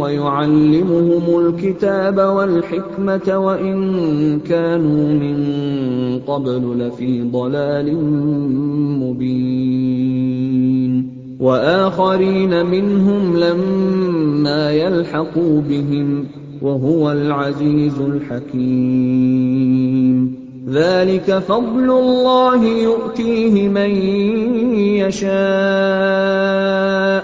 وَيُعَلِّمُهُمُ الْكِتَابَ وَالْحِكْمَةَ وَإِن كَانُوا مِن قَبْلُ لَفِي ضَلَالٍ مُّبِينٍ. وَآخَرِينَ مِنْهُمْ لَمَّا يَلْحَقُوا بِهِمْ ۚ وَهُوَ الْعَزِيزُ الْحَكِيمُ. ذَٰلِكَ فَضْلُ اللَّهِ يُؤْتِيهِ مَن يَشَاءُ ۚ.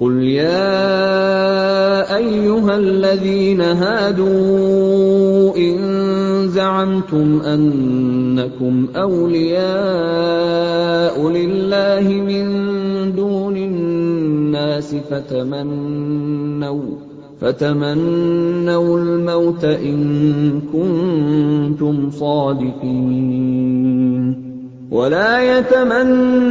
قُلْ يَا أَيُّهَا الَّذِينَ هَادُوا إِن زَعَمْتُمْ أَنَّكُمْ أَوْلِيَاءُ لِلَّهِ مِن دُونِ النَّاسِ فَتَمَنَّوُا الْمَوْتَ إِن كُنتُمْ صَادِقِينَ وَلَا يَتَمَنَّوْنَهُ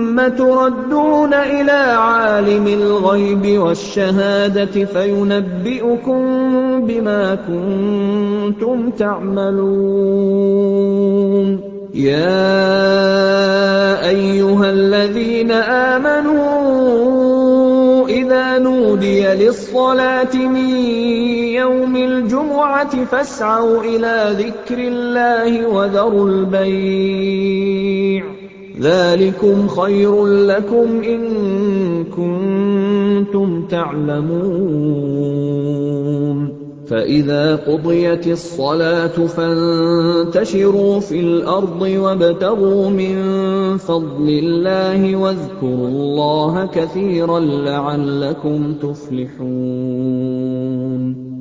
ثُمَّ تُرَدُّونَ إِلَىٰ عَالِمِ الْغَيْبِ وَالشَّهَادَةِ فَيُنَبِّئُكُم بِمَا كُنتُمْ تَعْمَلُونَ. يَا أَيُّهَا الَّذِينَ آمَنُوا إِذَا نُودِيَ لِلصَّلَاةِ مِن يَوْمِ الْجُمُعَةِ فَاسْعَوْا إِلَىٰ ذِكْرِ اللَّهِ وَذَرُوا الْبَيْعَ ۚ. ذَٰلِكُمْ خَيْرٌ لَّكُمْ إِن كُنتُمْ تَعْلَمُونَ. فَإِذَا قُضِيَتِ الصَّلَاةُ فَانتَشِرُوا فِي الْأَرْضِ وَابْتَغُوا مِن فَضْلِ اللَّهِ وَاذْكُرُوا اللَّهَ كَثِيرًا لَّعَلَّكُمْ تُفْلِحُونَ.